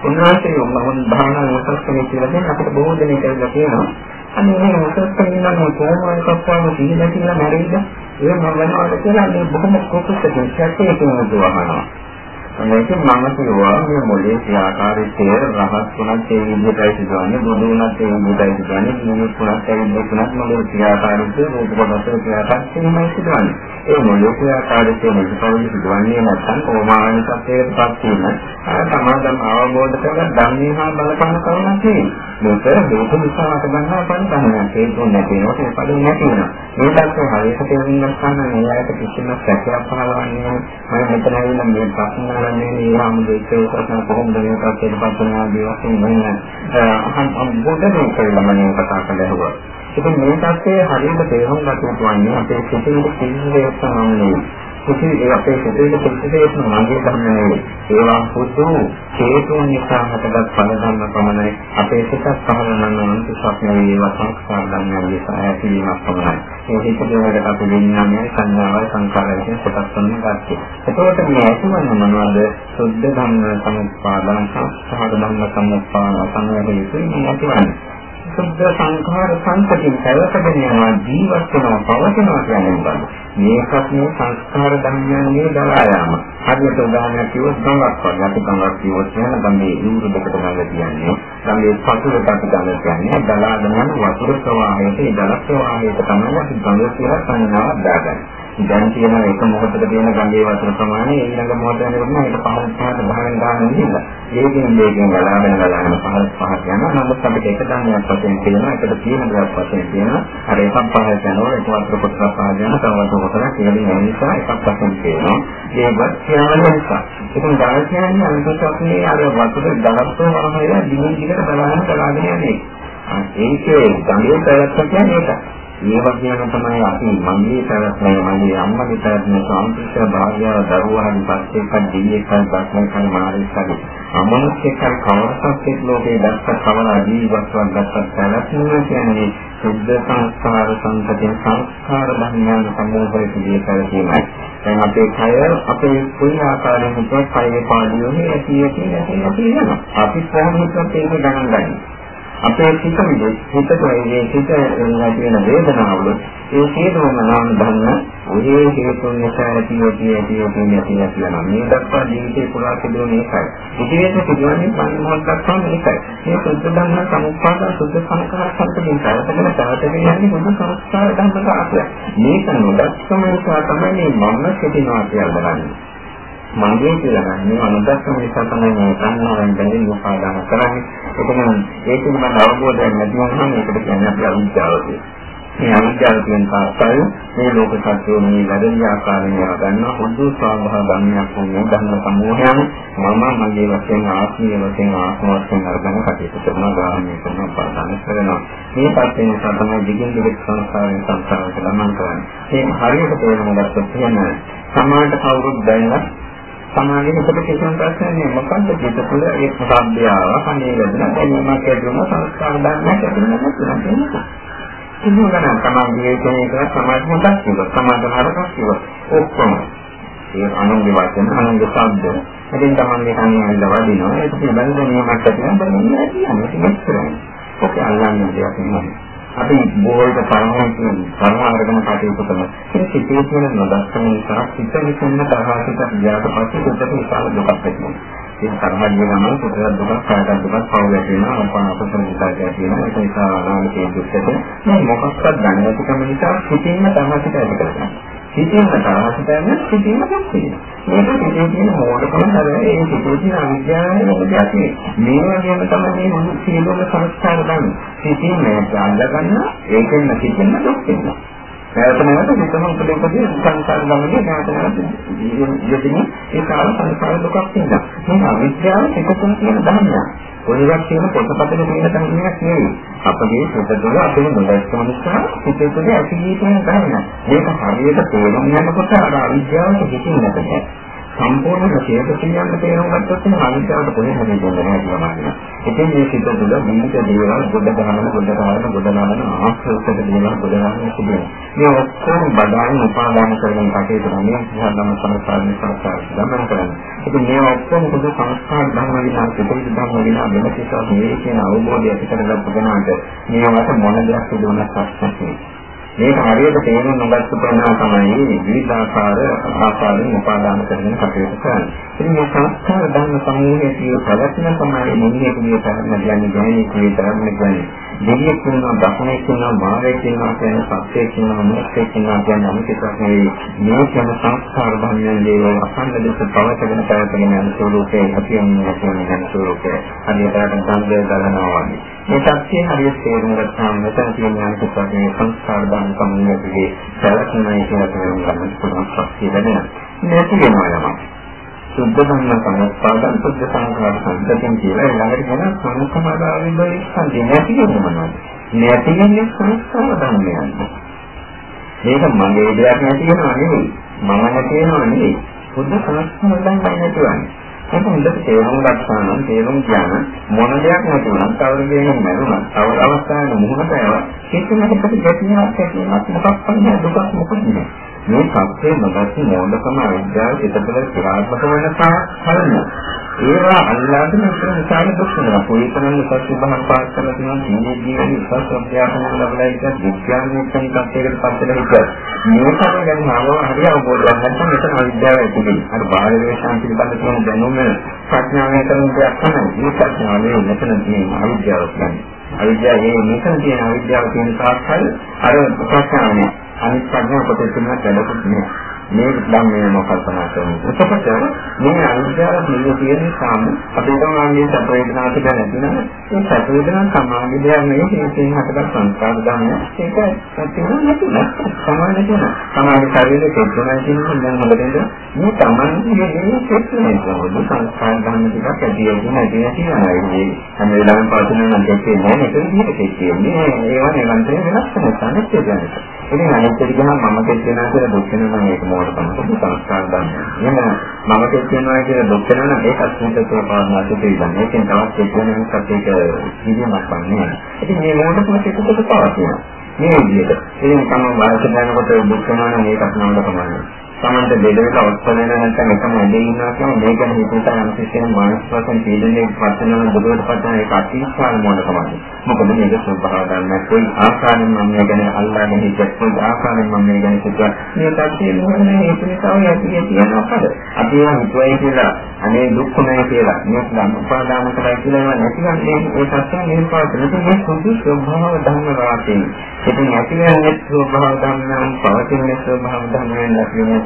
Speaker 1: උන්වහන්සේ මොහොන් භාවනා විශ්වාසකේ කියලා දැන් අපිට බොහෝ දෙනෙක් කියලා කියනවා. අනේ මේ විශ්වාසකේ නම් කොහොමද කප්පාම කියලා කියලා මැරෙයිද? ඒ මම වෙනවාට කියලා මේ බොහොම කොටසකින් සැකේ කියනවා. මේක මම කියවා මේ මොලේ ක්‍රියාකාරීත්වය රහස් තුනක් ඒ විදිහටයි සිදුවන්නේ. බුදු වුණත් ඒ විදිහටයි සිදුවන්නේ. නිමිත් තුනක් ඒ විදිහට මොලේ ක්‍රියාකාරීත්වය රූප කොටස ක්‍රියාකාරීත්වයමයි සිදුවන්නේ. ඒ මොලේ ක්‍රියාකාරීත්වය නිසාවෙන් සිදුවන්නේ නැත්නම් කොමාන සත්‍යයටපත් වීම. සමාදම් අවබෝධ කරගන්න ධම්මේ හා බලපන්න කරුණක් තියෙනවා මේක හේතු නිසා අත ගන්නවා පන්තහනක් හේතු නැතිනොත් ඒ පදේ නැති වෙනවා මේ දැක්ක හරියට තේරුම් ගන්න මේ ආයත කිසිම සැකයක් පහළවන්නේ මම මෙතන ඇවිල්ලා මේ ප්‍රශ්න කරන්නේ මේ ආමුදේකේ කතා කොහොමද මේ කතාවට පස්සෙනා දිවසින් වෙන අහන් අම්බොඩේ කියලා මම කතා කළා. ඉතින් මේ තත්ත්වයේ හරියට තේරුම් ගන්න ඕනේ අපේ සිතිවිලි සිහිනේ සමානයි. කුසී ඒ අපේ සිතේ ප්‍රතිදේශ මගේ ධර්ම නෙවෙයි. ඒවා පුදු හේතුන් නිසා හටගත් ඵල ධර්ම පමණයි. අපේ සිතත් පහළ නම් අන්තිසක් නෙවෙයි ඒවා සංස්කාර ධර්ම නිසා ඇතිවීමක් පමණයි. ඒ හිතේකට අපි විඥානය සංඥාවල් සංකාරය කියන කොටස් තුනක් ගන්නවා. එතකොට මේ ඇතිවන මොනවද? සුද්ධ ධම්ම සමුප්පාදං සංස්කාර ධම්ම සමුප්පාදං සංවේදී මේ ඇතිවන්නේ. සුද්ධ සංඛාර සංකතිය පැවතගෙන යනවා ජීවත් වෙනවා පවතිනවා කියන්නේ මොකක්ද? මේකත් මේ සංස්කාර ධර්මයන්ගේ දලා යාම. හරියට උදාහරණයක් කිව්වොත් ගඟක් වගේ අපි ගඟක් කිව්වොත් කියන ගඟේ ඉවුරු දෙකට ගඟ කියන්නේ. ගඟේ පතුලට අපි ගඟ කියන්නේ දලාගෙන යන වතුර ප්‍රවාහයට ඒ දල ප්‍රවාහයට තමයි අපි ගඟ කියලා සංඥාවක් දාගන්නේ. දැන් තියෙන එක මොහොතක තියෙන ගංගේ වතුර ප්‍රමාණය ඊළඟ මොහොත වෙනකොට මේක පහළ පහට බහගෙන ගන්න නෙමෙයි. ඒකෙන් මේකෙන් ගලාගෙන ගලාගෙන පහළ පහට යනවා. නමුත් අපිට එක ධර්මයක් වශයෙන් තියෙනවා. ඒකට තියෙන දෙයක් වශයෙන් තියෙනවා. අර එකක් පහළ යනවා. ඒක වතුර කොටසක් පහළ යනවා. තව වතුර කොටසක් ඉහළින් යන නිසා එකක් වශයෙන් තියෙනවා. ඒවත් කියන නිසා. ඉතින් ගල් කියන්නේ අනිත්‍යත්වයේ අර වතුර දලස්ව වරහය දිගින් දිගට බලාගෙන බලාගෙන යන්නේ. ඒකේ ගංගේ පැවැත්ම කියන්නේ ඒකයි. ඒ වගේම තමයි අපි මගේ පැවැත්ම මගේ අම්මගේ පැවැත්ම සාන්තික භාග්‍යව දරුවා හරි පස්සේ එකක් දිවියක බස්මන් කරන මානසික අමනුෂ්‍යක කවරසක් ලෝකේ දැක්ක කවර ජීවත්වයක් දැක්ක පැවැත්ම කියන්නේ සුද්ධ සංස්කාර සංකතිය සංස්කාර ධර්මයන් සම්මෝහය පිළිය කරගීමයි. දැන් අපේ කය අපේ කුයි ආකාරයෙන් හිතුවත් කයේ පාඩියෝනේ ඇති ඇති නැති නැති යනවා. අපි කොහොමද ඒක ගණන් ගන්නේ? අපේ සිත විදිහට හිතට ඒ සිත ඇති වෙන වේදනාවල ඒ සියලුම නාම ධර්ම ඔහේ හේතුන් නිසා ඇති ඇති ඇති ඇති ඇති ඇති යනවා මේ දක්වා ජීවිතේ පුරා සිදුවන එකයි. ඉතින් සිදුවන්නේ පරිමෝහයක් දක්වා මේකයි මේ සුද්ධ ධර්ම සමුප්පාද සුද්ධ සංඛාර සම්පදින් කරගෙන තවතක යන්නේ මොන සංස්කාර ධර්මක ආපය මේක නොදක්කම නිසා තමයි මම සිටිනවා කියලා බලන්නේ. මගේ කියලා ගන්න අනුදස්සම නිසා තමයි මේ සංඥාවෙන් බැඳෙන්න උපාදාන කරන්නේ. එතන ඒක පිළිබඳ අවබෝධයක් නැති වුණාම ඒකට කියන්නේ අපි අවිද්‍යාව කියලා. මේ අවිද්‍යාව කියන තාක්ෂය මේ ලෝක සත්‍යෝ මේ වැඩි ආකාරයෙන් ගන්න හොඳ ස්වභාව ධර්මයක් වුණේ ධර්ම සමූහයන් මම මගේ වශයෙන් ආත්මීය වශයෙන් ආත්ම වශයෙන් අරගෙන කටයුතු කරනවා ග්‍රහණය කරනවා පාදන්න කරනවා මේ පැත්තෙන් තමයි දිගින් දිගට සංස්කාරයෙන් සංස්කාරයට ගමන් කරන්නේ මේ හරියට තේරුම් ගත්තොත් කියන්නේ සමාජ කවුරුත් දැනලා සමාජයේ කොට කිසිම ප්‍රශ්නයක් නෑ. මොකද්ද පිට තුළ ඒ සබ්දය ආවා කන්නේ වැදෙන දැනීමක් ඇති වුණා සංස්කාර ධර්මයක් ඇති වෙනවා කියලා කියනවා ඉන්නකන තමයි ජීවිතේ එක සමාජ හොඳක් කියලා සමාජ නරකක් කියලා ඔක්කොම. ඒ අනුන්ගේ වචන අනුන්ගේ ශබ්ද. ඉතින් තමන්ගේ කන්නේ ඇවිල්ලා වදිනවා. ඒක පිළිබඳව නියමයක් ඇති නම් දැනෙන්නේ නැහැ කියන්නේ ඒක කරන්නේ ඔක අල්ලන්නේ දෙයක් නෙමෙයි. අපි බෝල්ට තරහින් තරහ අරගෙන කටයුතු කරනවා. ඒ සිිතේ තියෙන නොදක්කම නිසා සිත විසින්න තරහකට ගියාට පස්සේ සිතට විශාල දුකක් ඇති වෙනවා. ඒ තරහ ගියම සිතට දුකක්, කායගත දුකක් පව වෙනවා. අපන අපසල විකාරය තියෙනවා. ඒක නිසා ආනාමකේ දුක්කට මේ මොකක්වත් දැන නැතිකම නිසා සිතින්ම තරහකට ඇති කරගන්නවා. සිතින්ම තරහකට යන සිතින්ම දුක් වෙනවා. මේක සිතේ තියෙන මෝඩකම හැබැයි ඒ සිතේ තියෙන අවිද්‍යාවනේ මොකද ඇති. මේ වගේම තමයි මේ මුළු සියලුම සංස්කාර ගන්න. සිතින් මේක අල්ලගන්න ඒකෙන් සිතින්ම දුක් වෙනවා. නැවත නැවත හිතම උපදේශදී සංස්කාර ගමනේ නැවත නැවත යෙදෙන ඒ කාල සංස්කාර දුකක් තියෙනවා. මේ අවිද්‍යාව එකතුන කියන ධර්මයක්. ඔයවත් කියන පොතපතේ තියෙන ධර්මයක් නෙවෙයි. අපගේ සිත තුළ අපේ නොදැක්කම නිසා සිතේ තුළ ඇති ජීවිතයක් ගන්න. මේක හරියට තේරුම් ගන්නකොට අර අවිද්‍යාවට හිතින් නැතනේ. සම්පූර්ණ සියයට කියන්න තේරුම් ගත්තොත් නම් අනිත්‍යවට කොහෙද හරි දෙන්නේ නැහැ කියලා ඉතින් මේ සිත තුළ විවිධ දේවල් ගොඩ ගන්න ගොඩ ගන්න ගොඩ ගන්න ආශ්‍රයක දේවල් ගොඩ ගන්න සිදුවේ. මේ ඔක්කොම බදාගෙන උපාදාන කරගෙන කටයුතු කරන මේ ධර්ම සංස්කාරණ සංස්කාර ගමන් කරන්නේ. ඉතින් මේ ඔක්කොම පොදු සංස්කාර ධර්ම විනා සිතිවිලි ධර්ම විනා වෙන කිසිවක් නෙවෙයි කියන අවබෝධය ඇති කරගත්ත කෙනාට මේවට මොන දෙයක් සිදු වුණත් ප්‍රශ්නයක් නෙවෙයි. මේක හරියට තේරුම් නොගත්ත කෙනා තමයි විවිධාකාර ආකාරයෙන් උපාදාන කරගෙන කටයුතු කරන්නේ. ඉතින් මේ සංස්කාර ධර්ම සමූහයේ තියෙන ප්‍රවැත්ම තමයි මොන්නේ කියන තරම කියන්නේ ගැණි කියන තරම කියන්නේ. දෙවියෙක් කියනවා දකුණේ කියනවා මාගේ කියනවා කියන සත්‍යයේ කියනවා මොකක්ද කියනවා කියන අනිත්‍යයක් නෙවෙයි. මේ කියන සංස්කාර ධර්මයන් දේවල් අසන්න දෙස පවතගෙන පැවතගෙන යන ස්වરૂපයේ ඇතිවෙන නැතිවෙන යන ස්වરૂපයේ හරියට සංදේ ගලනවා වගේ. මේ සත්‍යය හරියට තේරුම් ගත්තාම මෙතන තියෙන අනිත්‍යයක් මේ සංස්කාර ධර්ම සමූහයේ සැලකීමයි කියලා තේරුම් ගන්න පුළුවන් ශක්තිය දැනෙනවා. නැති වෙනවා යනවා. සුද්ධ ධම්ම සම්පදාන සුද්ධ සංඛාර සම්පතෙන් කියලා ඊළඟට කියන සංඛාරාවෙන් බලිස්සන්නේ නැති වෙන මොනවද? නැති වෙන්නේ සංස්කාර ධර්මයන්. මේක මගේ දෙයක් නැති වෙනවා නෙවෙයි. මම නැති වෙනවා නෙවෙයි. සුද්ධ සංස්කාර ධර්මයන් නැතිවන්නේ. ඒක හොඳට තේරුම් ගත්තා නම් තේරුම් ගන්න මොන දෙයක් නැති වුණත් තවර දෙයක් නැරුණා. තව අවස්ථාවක මුහුණට ඒවා කිසිම දෙයකට ගැටීමක් ඇතිවෙන්නත් මොකක්ද දුකක් මොකද නෑ. මේ සත්‍යය නොදැසි මොඩකම අවිද්‍යාව පිටතට ක්‍රියාත්මක වෙන කාරණ. ඒවා අල්ලාගෙන ඉතින් විශාල දුක් වෙනවා. කොයිතරම් උසස් විභාග පාස් කරලා තියෙනවා ජීවිතේ ජීවිතේ උසස් අධ්‍යාපනය ලැබලා ඉතින් විද්‍යාත්මක තත්ත්වයකට පත් වෙලා ඉතින් මේ තරම් ගැන නව හරි අවබෝධයක් නැත්නම් මෙතන අවිද්‍යාව ඇති වෙනවා. අර බාහිර වේශාන් පිළිබඳ තියෙන දැනුම ප්‍රඥාවෙන් කරන දෙයක් තමයි. මේ ප්‍රඥාවේ මෙතන තියෙන අවිද්‍යාව කියන්නේ. අවිද්‍යාවේ මෙතන තියෙන අවිද්‍යාව කියන තාක්කල් අර ප්‍රඥාව අනිත් ප්‍රඥා කොටස තුනක් වැඩකුත් නෑ. මේ ධම්මේ මොකක්දනා කරන්නේ. එතකොට මේ අවිද්‍යාව නියම තියෙන සාම අපේ ගමන්නේ සැප වේදනාවට දැන නැතිනම් ඒ සැප වේදනා සමාධි දෙයක් නෙවෙයි ඒකෙන් හටගත් සංස්කාර ධර්මය. ඒක ඇත්තටම නැතිනම් සමාධි කියන සමාධි ශරීරයේ කෙටුණා කියන දැන් මොකදද මේ තමන්ගේ මේ කෙටුනේ කොහොමද සංස්කාර ධර්ම ටිකක් ඇදී යන්නේ නැති නැති යනවා. මේ හැම වෙලාවෙම පවතින නම් දෙකේ නෑ ඒක විදිහට කියන්නේ. ඒවා නිරන්තරයෙන් වෙනස් වෙනවා. නැත්නම් කියන්නේ. ඉතින් අනිත් එක ගහම මම කෙටෙනවා කියලා දුක් වෙනවා මේක මොකටද සංස්කාර ධර්ම. එහෙනම් මම කෙටෙනවා කියලා දුක් වෙනවා නම් ඒකත් හිතේ පාරණාට දෙන්න. මේකෙන් තවත් කෙටෙන එකත් ඒක කිසිමක් වන්නේ. ඉතින් මේ මොකටද මේක කොට පවතිනවා. මේ විදිහට. ඉතින් තමයි වාසිය දැනකොට දුක් වෙනවා නම් ඒකත් නම්ද තමයි. සමන්ත දෙදෙක අවස්ථාව වෙන නැත්නම් එකම ඇදේ ඉන්නවා කියන්නේ මේ ගැන හිතන අනුශේෂයෙන් මානසික වශයෙන් පීඩනයේ පස්සෙනවන දුරට පස්සෙන එක අතිශාල මොනකමද මොකද මේක ස්වභාව ගන්න කොයි ආකාරයෙන් මම මේ ගැන අල්ලාගෙන හිටියත් කොයි ආකාරයෙන් මම මේ ගැන හිතුවා මේ පැත්තේ මොන්නේ ඒක නිසා යටි කියන අපද අපි හිතුවයි කියලා අනේ දුක් නැහැ කියලා මේක ගන්න උපාදාන කරලා කියලා නැතිනම් මේ ඒ සත්‍යය නිර්පාදනය මේ සුදු ස්වභාව ධර්ම රාශිය ඉතින් ඇතිවෙන්නේ ස්වභාව ධර්මයන් පවතින ස්වභාව ධර්මයන්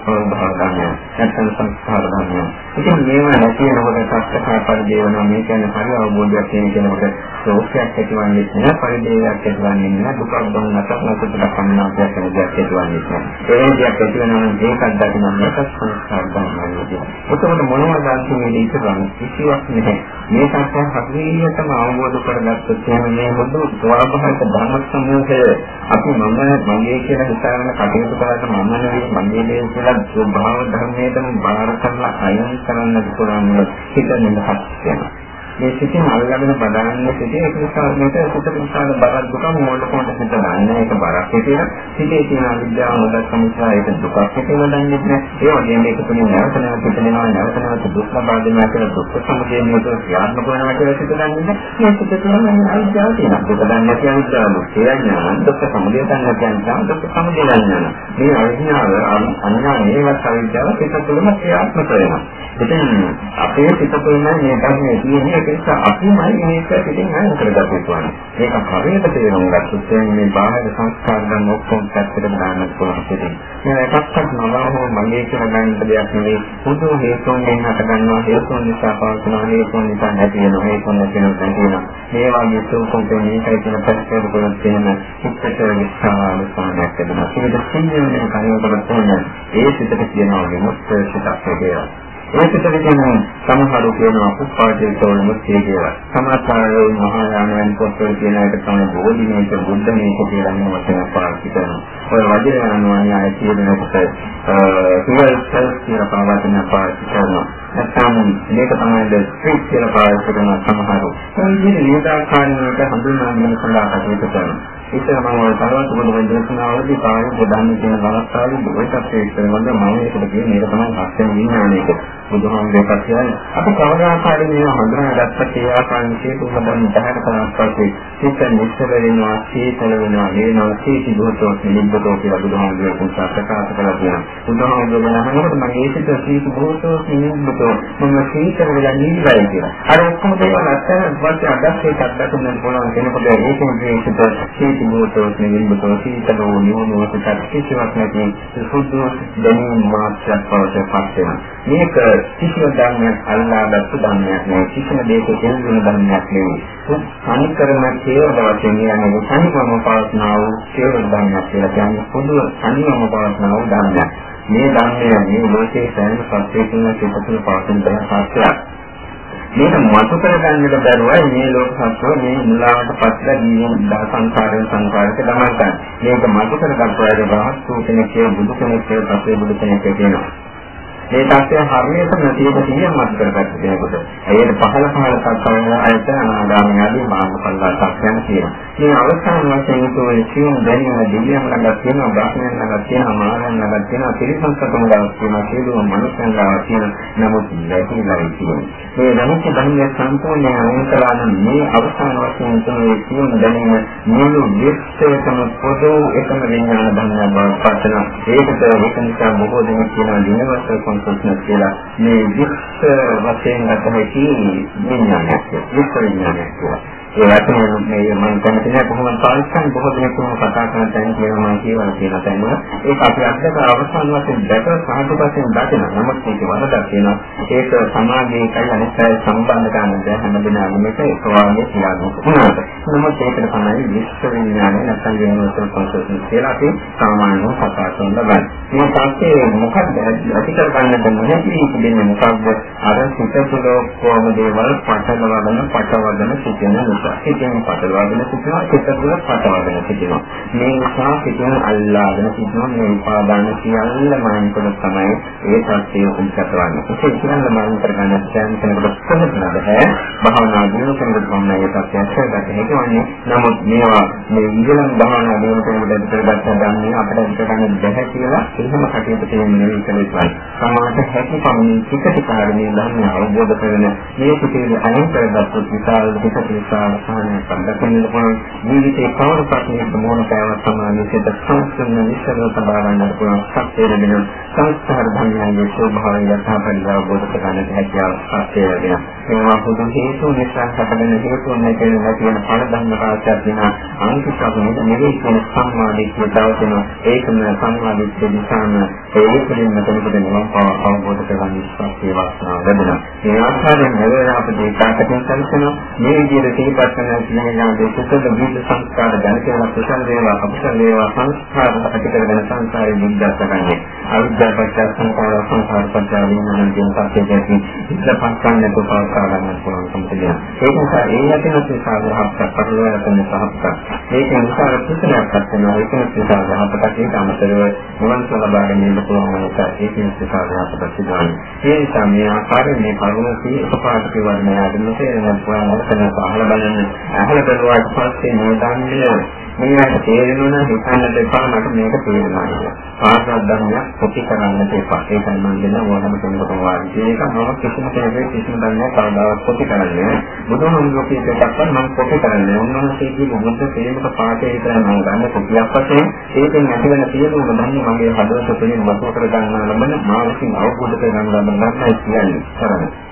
Speaker 1: ලැබෙන ස්වභාව ධර්මය නැත්නම් සංස්කාර ධර්මය. ඉතින් මේවා නැති වෙනකොට සත්‍යකා පරිදේවන මේ කියන්නේ හරි අවබෝධයක් තියෙන කෙනෙකුට ශෝකයක් ඇතිවන්නේ නැහැ පරිදේවයක් ඇතිවන්නේ නැහැ දුකක් දුක් නැතත් නැතත් කම්නාපයක් වෙන දෙයක් ඇතිවන්නේ නැහැ. ඒ දෙයක් ඇති වෙනවා නම් ඒකත් දකින්න මේක සංස්කාර ධර්මයි. එතකොට මොනවද අන්තිමේදී ඉතිරන්නේ කිසිවක් නැහැ. මේ සත්‍ය හරියටම අවබෝධ කරගත්තොත් එහෙනම් මේ මුදු ස්වභාවික ධර්ම සමූහය අපි මම මගේ කියලා හිතාගෙන කටයුතු කරලා මම නෙවෙයි මගේ දේ කියලා ස්වභාව ධර්මයටම බාර කරලා අයන් කරන්න පුළුවන් හිත නිදහස් වෙනවා. මේ සිතින් අල්ලගෙන බදාගෙන සිටේ ඒක නිසා මේක සිත නිසා බරක් දුක මොළකොට සිත ගන්න ඒක බරක් කියලා සිතේ තියෙන අවිද්‍යාව මොදක් නිසා ඒක දුකක් කියලා දන්නේ නැහැ. ඒ වගේම මේක තුලින් නැවත නැවත හිතෙනවා. නැවත නැවත දුක් ලබා දෙනවා කියලා දුක් සමුදය නියත ක්‍රියාත්මක වෙනවා කියලා සිත දන්නේ නැහැ. මේ සිත තුළ අවිද්‍යාව තියෙනවා. දුක දන්නේ නැති අවිද්‍යාව කියලා දුක් සමුදය දන්නේ නැති දුක් සමුදය දන්නේ මේ අවිද්‍යාව අන්‍යා මේවත් අවිද්‍යාව සිත තුළම ක්‍රියාත්මක වෙනවා. ඉතින් අපේ සිත තුළ මේ ධර්මයේ තියෙන ඒක නිසා අපිමයි මේක පිටින් අයින් කරගන්න ඕනේ. ඒක හරියට තේරුම් ගත්තොත් මේ බාහිර සංස්කාර ගන්න ඔක්කොම පැත්තට දාන්න පුළුවන් පිටින්. මේ එකක්වත් නවහෝ මගේ කියලා ගන්න දෙයක් නෙවෙයි. පොදු හේතුන්ගෙන් හට ගන්නවා හේතුන් නිසා පවතිනවා හේතුන් නිසා නැති වෙනවා හේතුන් නැති වෙනවා නැති වෙනවා. මේ වගේ සෝකෝපේ මේකයි කියන පැත්තට පුළුවන් තියෙන චිත්තචර විස්තරාල සානයක් දෙනවා. ඒක දෙන්නේ කයවකට තෝරන ඒ සිතට කියනවා විමුක්ත සිතක් කියලා. ඒකට කියන සමහරු කියනවා උපාදේශවල මුක්තිය කියලා. සමාචාරයේ මහායානයන් පොත්වල කියන එක තමයි බෝධිමේක බුද්ධමේක කියලා නම් වචන පාවිච්චි කරනවා. ඔය වජිරයන් වාණ්‍යය කියනකොට සිවල් සෙල්ස් කියන පවතින පාවිච්චි කරනවා. නැත්නම් මේක තමයි ද ස්ට්‍රීට් කියලා පාවිච්චි කරන සමහරු. ඒ විදිහේ නිදාකාරණයට හඳුන්වා ගැනීම සඳහා කටයුතු කරනවා. ඉතින් මම ඔය තවත් පොඩි දේශනාවලදී කායික ප්‍රධාන කියන අවස්ථාවේ ඔයකත් එක්කනොත් මම ඒකට කියන්නේ මේක තමයි හස්තෙන් විඥානයක බුදුහාමුදුරේ කියන්නේ. අපි කවදාකවත් මේ හඳුනාගත්ත ඒ ආකාරයේ තුමදන් 10කට පස්සේ සිත නිශ්චල වෙනවා සීතල වෙනවා වෙනවා සීති භූතෝ නිබ්බතෝ කියලා බුදුහාමුදුරේ පුස්තක ප්‍රකාශ කරලා තියෙනවා. බුදුහාමුදුරේ නමකට මම ඒ සිත සීති භූතෝ නිබ්බතෝ මම සීතල වෙලා නිවිලා කියලා. අර ඔක්කොම දේවල් අත්හැර වාස්‍ය අදස් එකක් දක්වන්න පුළුවන් කෙනෙකුට ඒකෙන් මේ සිත සීති කිමෝතෝ නිවිබතෝ සීතලෝ නිවනෝ සිතක් කිසිවක් නැති සුද්ධ දැනීම මාත්‍රයක් බවට පත් වෙනවා. මේක කිසිම ධර්මයක් අල්ලාගත්තු ධර්මයක් නෙවෙයි. කිසිම දෙයක තේරුම් ධර්මයක් නෙවෙයි. අනිකරණ කේවල වශයෙන් කියන්නේ සංකම්ම පවස්නා වූ කේවල ධර්මයක් කියලා කියන්නේ පොදු සංකම්ම පවස්නා වූ ධර්මයක්. මේ ධර්මය මේ ලෝකයේ සෑම සත්‍යයකින්ම සිදුතුන පවතින ධර්මයක්. මේක මතු කරගන්නට බැරුවයි මේ ලෝක සත්ව මේ මුලාවට පස්සලා ජීවන දා සංකාරයෙන් සංකාරයට ගමන් කරන්නේ. මේක මතු කරගන්න අය රහත් සූචන කිය බුදු කෙනෙක් කියලා පස්සේ බුදු කෙනෙක් කියනවා. මේ தත්ත්වය හරියටම 100% මත කරගත්ත කෙනෙකුට. ඒකට පහළ පහළ සත්‍යයන් අයත අනාගාමී ආදී මාර්ගඵල සත්‍යයන් කියනවා. මේ අවස්ථාන වශයෙන් උතුවේ සියුම් දැනීම දෙවියන් ළඟ තියෙනවා, බ්‍රහ්මයන් ළඟ තියෙනවා, මානවයන් ළඟ තියෙනවා, ත්‍රිසංකතම ළඟ තියෙනවා, සියලුම මනුෂ්‍යයන් ළඟ තියෙනවා. නමුත් ලැබිලා තියෙනවා. මේ ධර්ම ධර්මයේ සම්පූර්ණ අනුකරණ මේ අවස්ථාන වශයෙන් උතුවේ සියුම් දැනීම මුළු විශ්වයටම පොදු එකම විඥාන ධර්මයක් බව පතන. ඒකට ඒක නිසා බොහෝ දෙනෙක් කියනවා දිනවස සංකල්පන කියලා මේ විස්ස වශයෙන් ගත හැකි විඥානයක් විස්ස විඥානයක් කියලා. ඒ වචනේ මේ මම කැමති නැහැ කොහොමද පාවිච්චි බොහෝ දෙනෙක් කොහොම කතා කරන තැන කියලා මම කියවන කියන තැන ඒක අපි අත්දැක අවසාන වශයෙන් දැක සාහිත්‍ය වශයෙන් දකින නමුත් මේක වරදක් වෙනවා. ඒක සමාජයේ කයි අනිත් අය සම්බන්ධ කරන දේ හැමදෙනාම මේක ඒක වාගේ කියනවා. නමුත් ඒකට තමයි විශ්ව විඥානය නැත්නම් යුනිවර්සල් කොන්සෙප්ට් කියලා අපි සාමාන්‍යව කතා කරන බෑ මේ තාක්ෂේ මොකක්ද ඇති කර ගන්නද නැති ඉන්නේ මොකක්ද? අර සිත තුළ කොහොම දේවල් පටලවගෙන පටවගෙන සිටින නිසා සිතෙන් පටලවාගෙන සිටිනවා සිත තුළ පටවගෙන සිටිනවා. මේ නිසා සිතෙන් අල්ලාගෙන සිටිනවා මේ උපාදාන සියල්ල මානසික තමයි ඒ සත්‍යය උන්කතරන්නේ ඒක සියල්ල මානසික කරගන්න දැන් කෙනෙකුට කොහොමද බෑ භාවනා දිනු කෙනෙකුට මොන්නේ ඒ සත්‍යය කරගන්න හේතුවන්නේ? නමුත් මේවා මේ ඉඳලම භාවනා දිනු කෙනෙකුට කරගත්ත ධර්මයේ අපිට හිතගන්න බැහැ කියලා එහෙම කටයුතු කරන්නේ නෙවෙයි කියලා සමාජ හැකි පමණින් ටික ටික කාරණේ ධර්මය අවබෝධ කරගෙන මේ පිටේ අයින් කරගත්තු විශාල පිට විශාල අවසානයේ සම්බන්ධ පුළුවන් ජීවිතේ කවර ප්‍රශ්නයක මොන කෑවත් සමානයි සිත සංස්කරණ විශ්ව සබාවන්නට පුළුවන් සත්‍ය වෙන සංස්කාර ධර්මයන්ගේ ස්වභාවය යථාපරිදි අවබෝධ කරගන්නට හැකියාව සත්‍ය වෙන මේවා පොදු හේතු නිසා හටගෙන හේතු නැතිව නැතිවන ඵල ධර්ම රාශියක් වෙන අන්තිසාරණය නෙවෙයි කියන සම්මාදිට්ඨිය දවසන ඒකම සම්මාදිට්ඨිය නිසාම ඒ උපරිම කෙනෙකුට නිවන් පාව අවබෝධ කරගන්න සත්‍ය වාසනාව ලැබෙනවා. මේ ආකාරයෙන් මෙලොව අපේ ඒකාකයෙන් සැලසෙනවා මේ විදිහට තීපත් කරන සිනහනා දෙකසද විවිධ සංස්කාර ජනිත වෙන කුසල වේවා අකුසල වේවා සංස්කාර ඇති කරගෙන සංසාරේ නිද්දා කරන්නේ අවිද්‍යාව පත්‍ය සංකාර සංකාර පත්‍ය විඥාන කියන පස්සේ දැකි ඉස්ස පස්සන්න දුපාසා ගන්න පුළුවන් සම්පූර්ණ ඒක නිසා ඒ යටින සාධහප්ප පරිවර්තන සහප්ප ඒක නිසා කුසලයක් වෙනවා ඒක නිසා සහප්පට ඒක අමතරව මොනවාද ලබා ගැනීම පුළුවන් වෙනස ඒක නිසා සහප්පට සිදුවන්නේ ඒ නිසා මේ ආකාරයෙන් මේ කරුණකී එකපාරට වර්ණය ආදින තේරෙන පුළුවන් වචන අහලා බලන්න. අහලා බලුවාට පස්සේ මේ ධර්මය මේකට තේරෙනවා නම් හිතන්නට එපා මට මේක තේරෙනවා කියලා. පාසල් ධර්මයක් කොපි කරන්නට එපා. ඒකයි මම දෙන ඕනම කෙනෙකුට වාදී. ඒක මම කිසිම කෙනෙකුට කිසිම ධර්මයක් කවදාවත් කොපි කරන්නේ නැහැ. බුදුහාමුදුරුවෝ කියපේකත් මම කොපි කරන්නේ. උන්වහන්සේගේ මොහොත තේරුමක පාඩේ විතර මම ගන්න කොපියක් වශයෙන් ඒකෙන් ඇති වෙන සියලුම ධර්ම මගේ හදවත තුළින් වසු කර ගන්නා ලබන මා විසින් අවබෝධ කර ගන්න ලබන ධර්මයි කියන්නේ.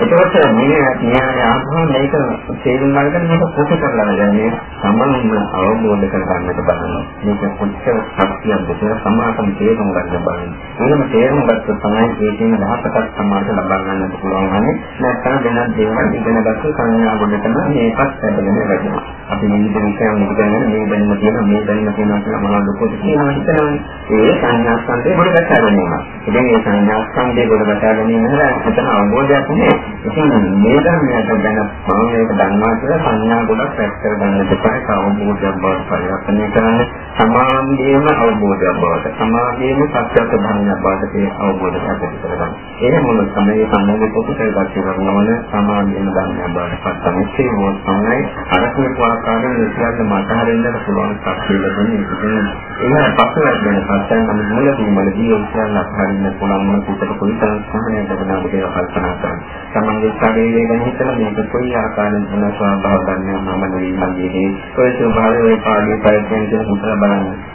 Speaker 1: කරන්නේ. එතකොට මේ න්‍යාය ආපහු මේක තේරුම් ගන්න මේක කොට කරලා දැන් මේ සම්මන්ම අවබෝධ කරගන්නට බලනවා. මේක කොච්චර ශක්තියක්ද කියලා සමාතම තේරුම් ගන්න බලන්න. එහෙම තේරුම් ගත්තොත් තමයි ඒකෙන් දහසක් සමාජ ලබා ගන්නට පුළුවන් වන්නේ. නැත්නම් වෙනත් දේවල් ඉගෙන ගත්ත සංඥා ගොඩටම මේකත් ලැබෙන්නේ වැඩිනවා. අපි මේ විදිහට කියන්නේ මේ දැනුම තියෙන මේ දැනුම තියෙනවා කියලා මොනවද පොත කියනවා හිතනවානේ. ඒ සංඥා ස්කන්ධේ ගොඩ ගැට ගැනීම. ඉතින් මේ සංඥා ස්කන්ධේ ගොඩ ගැට ගැනීම නේද? එතන අවබෝධයක් නේ. ඉතින් මේ ධර්මයට ගැන මම මේක දන්නවා කියලා සංඥා ගොඩක් පැක් කර ගන්න දෙපයි අවබෝධයක් බවට පරිවර්තනය කරන්න සමාධියේම අවබෝධයක් බවට සමාධියේම සත්‍යක ධර්මයක් බවට ඒ අවබෝධයක් ඇති කරගන්න. ඒ මොන තමයි සම්මෝධ කොට කරගත් කරනවන සමාධියේම ධර්මයක් බවට පත් තමයි ඒ මොන තමයි අරකුණු ආකාරයෙන් ඉස්සරහට මත හරින්නට පුළුවන් ශක්තිය ලැබෙන්නේ. ඉතින් ඒක පස්සෙන් වෙන පස්සෙන් නම් මුලදී මුලදී ඉස්සරහට හරින්න පුළුවන් මොන කුතක කොයිතරම් සහනයක් ලැබෙනවද කියලා කල්පනා කරන්න. තමන්ගේ ශරීරය ගැන හිතලා මේක කොයි ආකාරයෙන් වෙන ස්වභාව ගන්න මම නෙවෙයි මගේ ඔය ස්වභාවය ඔය කාගේ පරිච්ඡේදයෙන් හිතලා බලන්න.